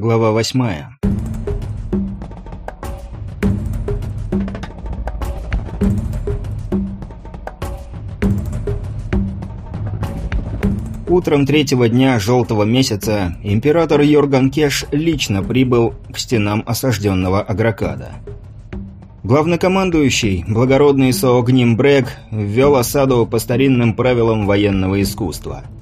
Глава восьмая. Утром третьего дня желтого месяца император Йорган Кеш лично прибыл к стенам осажденного Агракада. Главнокомандующий, благородный Соогним Брег, ввел осаду по старинным правилам военного искусства –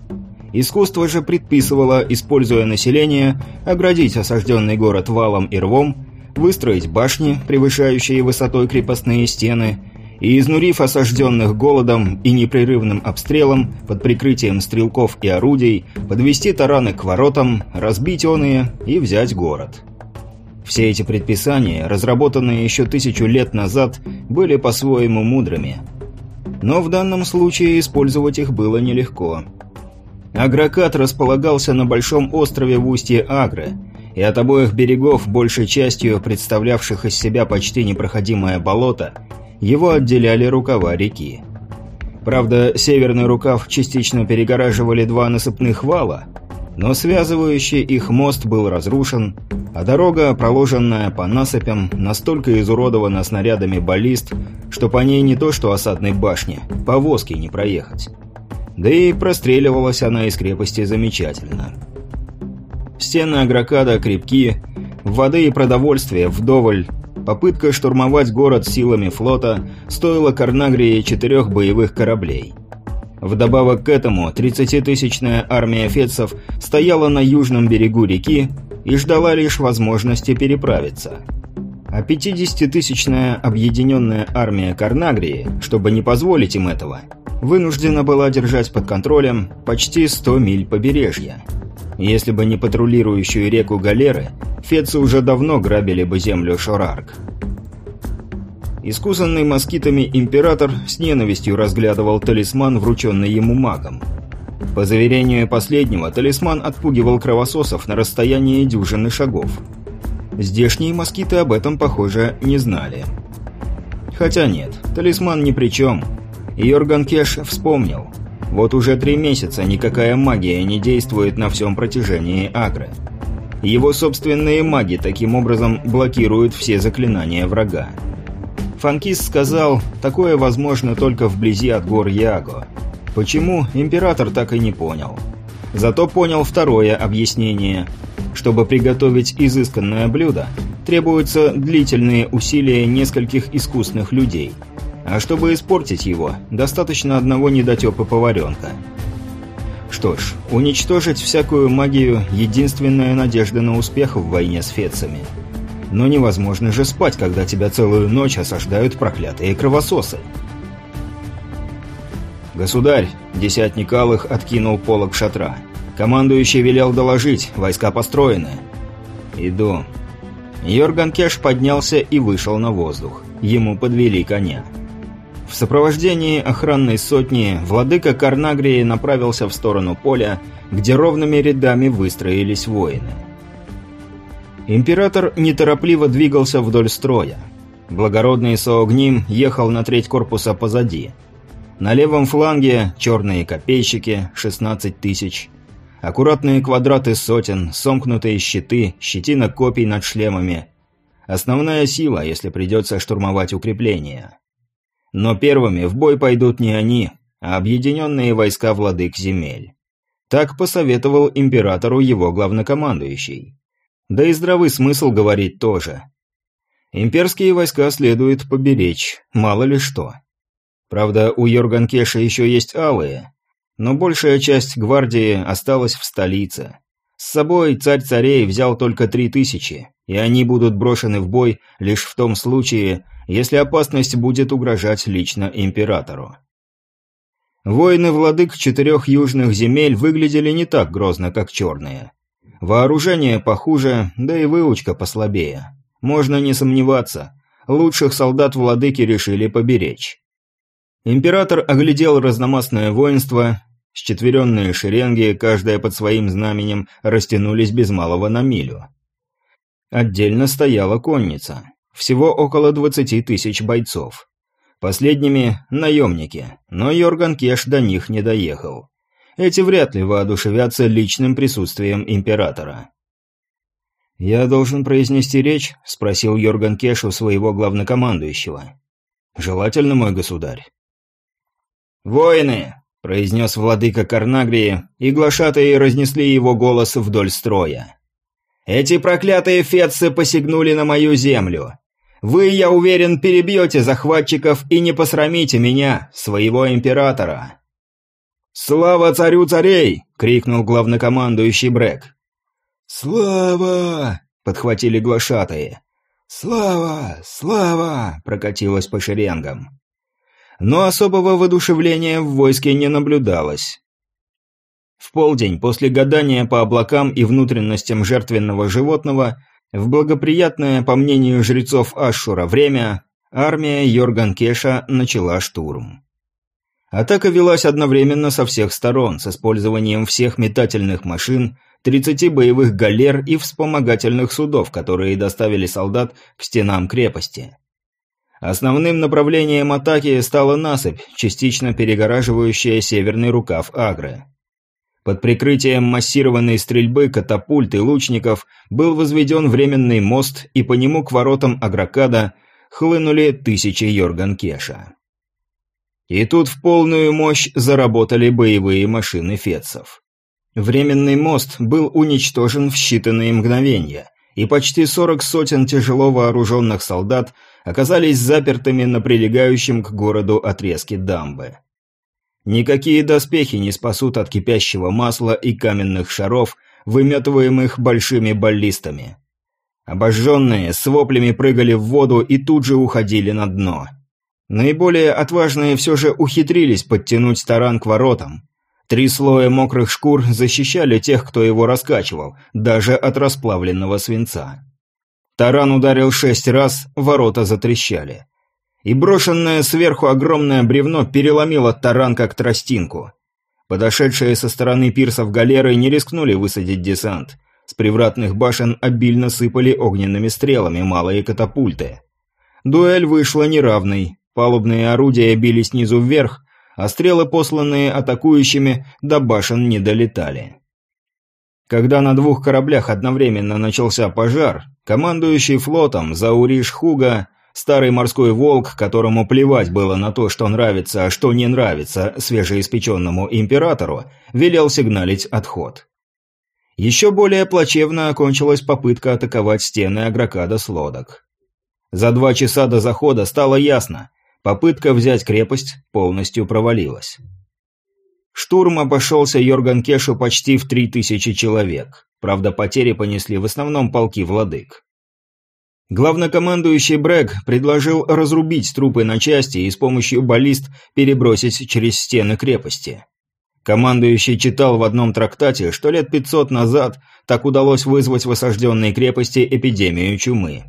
Искусство же предписывало, используя население, оградить осажденный город валом и рвом, выстроить башни, превышающие высотой крепостные стены, и, изнурив осажденных голодом и непрерывным обстрелом под прикрытием стрелков и орудий, подвести тараны к воротам, разбить оные и взять город. Все эти предписания, разработанные еще тысячу лет назад, были по-своему мудрыми. Но в данном случае использовать их было нелегко – Агрокат располагался на большом острове в устье Агры, и от обоих берегов, большей частью представлявших из себя почти непроходимое болото, его отделяли рукава реки. Правда, северный рукав частично перегораживали два насыпных вала, но связывающий их мост был разрушен, а дорога, проложенная по насыпям, настолько изуродована снарядами баллист, что по ней не то что осадной башни, повозки не проехать. Да и простреливалась она из крепости замечательно. Стены Агрокада крепки, воды и продовольствия вдоволь. Попытка штурмовать город силами флота стоила Карнагрии четырех боевых кораблей. Вдобавок к этому 30-тысячная армия фетцев стояла на южном берегу реки и ждала лишь возможности переправиться. А 50-тысячная объединенная армия Карнагрии, чтобы не позволить им этого – вынуждена была держать под контролем почти 100 миль побережья. Если бы не патрулирующую реку галеры, фецы уже давно грабили бы землю Шорарк. Искусанный москитами император с ненавистью разглядывал талисман, врученный ему магом. По заверению последнего, талисман отпугивал кровососов на расстоянии дюжины шагов. Здешние москиты об этом, похоже, не знали. Хотя нет, талисман ни при чем – Йорган Кеш вспомнил. Вот уже три месяца никакая магия не действует на всем протяжении Агры. Его собственные маги таким образом блокируют все заклинания врага. Фанкист сказал, такое возможно только вблизи от гор Яго. Почему, император так и не понял. Зато понял второе объяснение. Чтобы приготовить изысканное блюдо, требуются длительные усилия нескольких искусных людей – а чтобы испортить его, достаточно одного недотепа поваренка. Что ж, уничтожить всякую магию – единственная надежда на успех в войне с фецами. Но невозможно же спать, когда тебя целую ночь осаждают проклятые кровососы. «Государь!» – десятник Алых откинул полог шатра. «Командующий велел доложить, войска построены». «Иду». Йорган Кеш поднялся и вышел на воздух. Ему подвели коня. В сопровождении охранной сотни владыка Карнагрии направился в сторону поля, где ровными рядами выстроились воины. Император неторопливо двигался вдоль строя. Благородный Соогним ехал на треть корпуса позади. На левом фланге черные копейщики, 16 тысяч. Аккуратные квадраты сотен, сомкнутые щиты, щетина копий над шлемами. Основная сила, если придется штурмовать укрепления. Но первыми в бой пойдут не они, а объединенные войска владык земель. Так посоветовал императору его главнокомандующий. Да и здравый смысл говорить тоже. Имперские войска следует поберечь, мало ли что. Правда, у Йорганкеша еще есть алые, но большая часть гвардии осталась в столице. С собой царь царей взял только три тысячи, и они будут брошены в бой лишь в том случае, если опасность будет угрожать лично императору. Воины владык четырех южных земель выглядели не так грозно, как черные. Вооружение похуже, да и выучка послабее. Можно не сомневаться, лучших солдат владыки решили поберечь. Император оглядел разномастное воинство, счетверенные шеренги, каждая под своим знаменем, растянулись без малого на милю. Отдельно стояла конница. Всего около 20 тысяч бойцов. Последними – наемники, но Йорган Кеш до них не доехал. Эти вряд ли воодушевятся личным присутствием императора. «Я должен произнести речь?» – спросил Йорган Кешу своего главнокомандующего. «Желательно, мой государь». «Воины!» – произнес владыка Карнагрии, и глашатые разнесли его голос вдоль строя. «Эти проклятые фетцы посягнули на мою землю. Вы, я уверен, перебьете захватчиков и не посрамите меня, своего императора». «Слава царю царей!» — крикнул главнокомандующий Брэк. «Слава!» — подхватили глашатые. «Слава! Слава!» — прокатилось по шеренгам. Но особого воодушевления в войске не наблюдалось. В полдень, после гадания по облакам и внутренностям жертвенного животного, в благоприятное, по мнению жрецов Ашура, время, армия Йорган Кеша начала штурм. Атака велась одновременно со всех сторон, с использованием всех метательных машин, 30 боевых галер и вспомогательных судов, которые доставили солдат к стенам крепости. Основным направлением атаки стала насыпь, частично перегораживающая северный рукав Агры. Под прикрытием массированной стрельбы катапульт и лучников был возведен временный мост, и по нему к воротам Агракада хлынули тысячи Йорган-Кеша. И тут в полную мощь заработали боевые машины фетцев. Временный мост был уничтожен в считанные мгновения, и почти 40 сотен тяжело вооруженных солдат оказались запертыми на прилегающем к городу отрезке дамбы. Никакие доспехи не спасут от кипящего масла и каменных шаров, выметываемых большими баллистами. Обожженные с воплями прыгали в воду и тут же уходили на дно – Наиболее отважные все же ухитрились подтянуть таран к воротам. Три слоя мокрых шкур защищали тех, кто его раскачивал, даже от расплавленного свинца. Таран ударил шесть раз, ворота затрещали. И брошенное сверху огромное бревно переломило таран как тростинку. Подошедшие со стороны пирсов галеры не рискнули высадить десант. С привратных башен обильно сыпали огненными стрелами малые катапульты. Дуэль вышла неравной, Палубные орудия били снизу вверх, а стрелы, посланные атакующими, до башен не долетали. Когда на двух кораблях одновременно начался пожар, командующий флотом Зауриш Хуга, старый морской волк, которому плевать было на то, что нравится, а что не нравится свежеиспеченному императору, велел сигналить отход. Еще более плачевно окончилась попытка атаковать стены Агрокада с лодок. За два часа до захода стало ясно, Попытка взять крепость полностью провалилась. Штурм обошелся Йорган Кешу почти в три тысячи человек. Правда, потери понесли в основном полки владык. Главнокомандующий Брэг предложил разрубить трупы на части и с помощью баллист перебросить через стены крепости. Командующий читал в одном трактате, что лет 500 назад так удалось вызвать в осажденной крепости эпидемию чумы.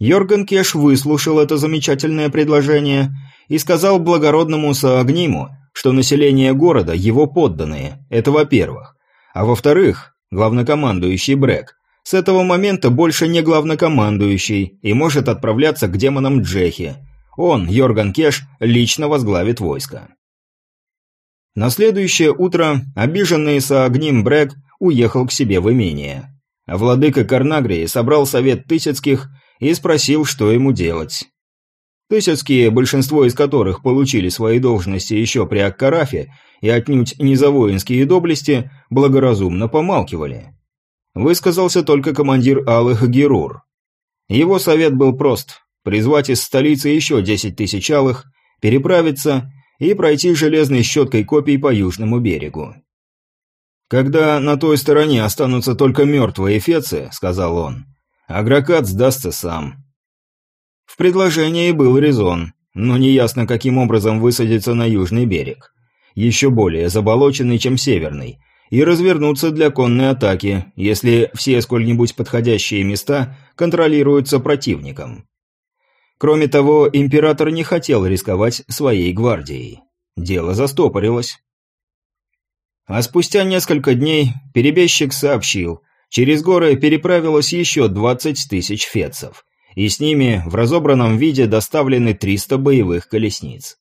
Йорган Кеш выслушал это замечательное предложение и сказал благородному Саагниму, что население города – его подданные, это во-первых. А во-вторых, главнокомандующий Брэк с этого момента больше не главнокомандующий и может отправляться к демонам Джехи. Он, Йорган Кеш, лично возглавит войско. На следующее утро обиженный Саагним Брэк уехал к себе в имение. Владыка Карнагрии собрал совет Тысяцких и спросил, что ему делать. Тысяцкие, большинство из которых получили свои должности еще при Аккарафе и отнюдь не за воинские доблести, благоразумно помалкивали. Высказался только командир Алых Герур. Его совет был прост – призвать из столицы еще 10 тысяч Алых, переправиться и пройти железной щеткой копий по южному берегу. «Когда на той стороне останутся только мертвые фецы», – сказал он, Агрокат сдастся сам. В предложении был резон, но неясно, каким образом высадиться на южный берег. Еще более заболоченный, чем северный, и развернуться для конной атаки, если все сколь-нибудь подходящие места контролируются противником. Кроме того, император не хотел рисковать своей гвардией. Дело застопорилось. А спустя несколько дней перебежчик сообщил – Через горы переправилось еще 20 тысяч фецов, и с ними в разобранном виде доставлены 300 боевых колесниц.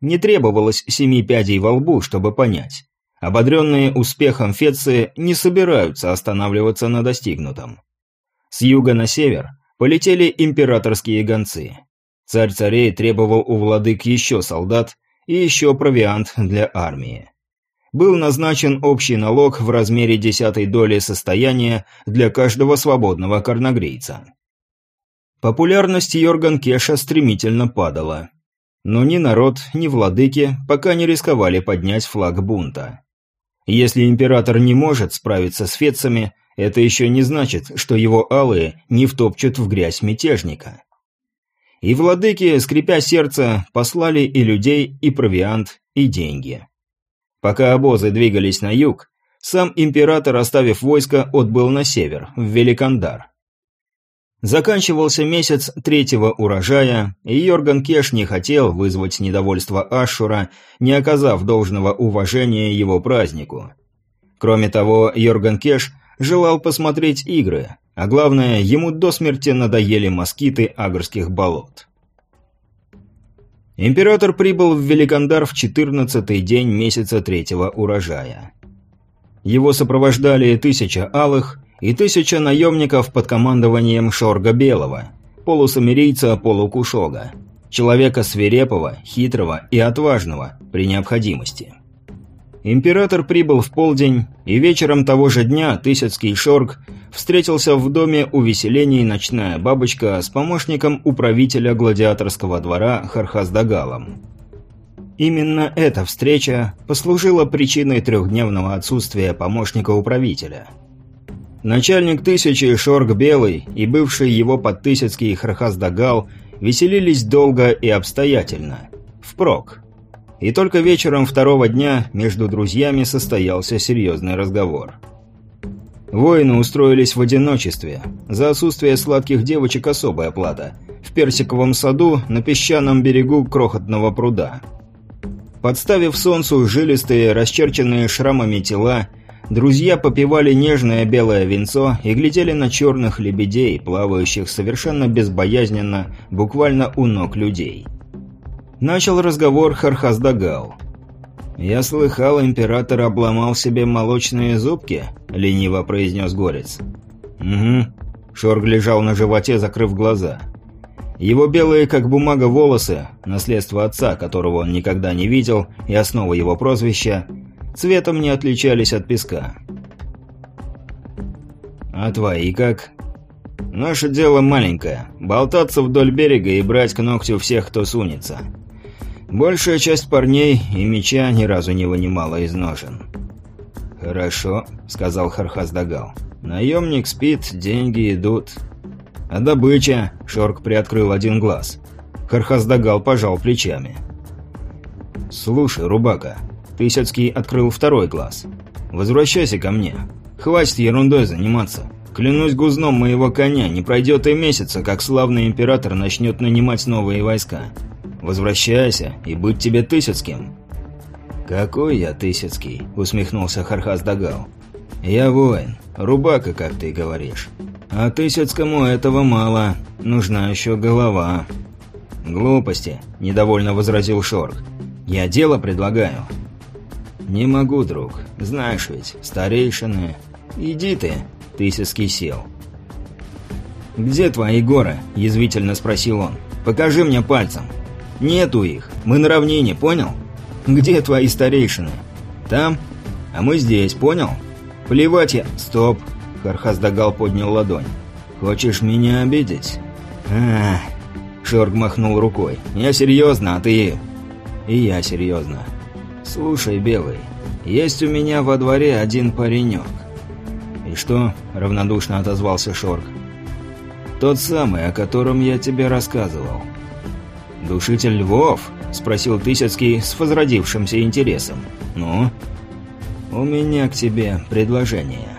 Не требовалось семи пядей во лбу, чтобы понять. Ободренные успехом Феции не собираются останавливаться на достигнутом. С юга на север полетели императорские гонцы. Царь царей требовал у владык еще солдат и еще провиант для армии. Был назначен общий налог в размере десятой доли состояния для каждого свободного карнагрейца. Популярность Йорган Кеша стремительно падала. Но ни народ, ни владыки пока не рисковали поднять флаг бунта. Если император не может справиться с фецами, это еще не значит, что его алые не втопчут в грязь мятежника. И владыки, скрипя сердце, послали и людей, и провиант, и деньги. Пока обозы двигались на юг, сам император, оставив войско, отбыл на север, в Великандар. Заканчивался месяц третьего урожая, и Йорган Кеш не хотел вызвать недовольство Ашура, не оказав должного уважения его празднику. Кроме того, Йорган Кеш желал посмотреть игры, а главное, ему до смерти надоели москиты агрских болот. Император прибыл в Великандар в 14-й день месяца третьего урожая. Его сопровождали тысяча алых и тысяча наемников под командованием Шорга Белого, полусамирийца полукушога, человека свирепого, хитрого и отважного при необходимости. Император прибыл в полдень, и вечером того же дня Тысяцкий Шорг встретился в доме увеселений «Ночная бабочка» с помощником управителя гладиаторского двора Хархаздагалом. Именно эта встреча послужила причиной трехдневного отсутствия помощника управителя. Начальник тысячи Шорг Белый и бывший его подтысяцкий Хархаздагал веселились долго и обстоятельно. Впрок. И только вечером второго дня между друзьями состоялся серьезный разговор. Воины устроились в одиночестве. За отсутствие сладких девочек особая плата. В персиковом саду на песчаном берегу крохотного пруда. Подставив солнцу жилистые, расчерченные шрамами тела, друзья попивали нежное белое винцо и глядели на черных лебедей, плавающих совершенно безбоязненно, буквально у ног людей. Начал разговор Хархаздагал. «Я слыхал, император обломал себе молочные зубки», — лениво произнес Горец. «Угу». Шорг лежал на животе, закрыв глаза. Его белые, как бумага, волосы, наследство отца, которого он никогда не видел, и основа его прозвища, цветом не отличались от песка. «А твои как?» «Наше дело маленькое. Болтаться вдоль берега и брать к ногтю всех, кто сунется. Большая часть парней и меча ни разу не вынимала из ножен. «Хорошо», — сказал Хархаздагал. «Наемник спит, деньги идут». «А добыча?» — Шорк приоткрыл один глаз. Хархаздагал пожал плечами. «Слушай, Рубака», — Тысяцкий открыл второй глаз. «Возвращайся ко мне. Хватит ерундой заниматься. Клянусь гузном моего коня, не пройдет и месяца, как славный император начнет нанимать новые войска. Возвращайся, и быть тебе Тысяцким». «Какой я Тысяцкий?» — усмехнулся Хархас Дагал. «Я воин, рубака, как ты говоришь. А Тысяцкому этого мало, нужна еще голова». «Глупости», — недовольно возразил Шорг. «Я дело предлагаю». «Не могу, друг. Знаешь ведь, старейшины...» «Иди ты», — Тысяцкий сел. «Где твои горы?» – язвительно спросил он. «Покажи мне пальцем». Нету их. Мы на равнине, понял? Где твои старейшины? Там? А мы здесь, понял? Плевать я... Стоп. Хархаздагал поднял ладонь. Хочешь меня обидеть? А, Шорг махнул рукой. Я серьезно, а ты... И я серьезно. Слушай, Белый, есть у меня во дворе один паренек. И что? Равнодушно отозвался Шорг. Тот самый, о котором я тебе рассказывал. «Душитель львов?» – спросил Тысяцкий с возродившимся интересом. «Ну?» «У меня к тебе предложение».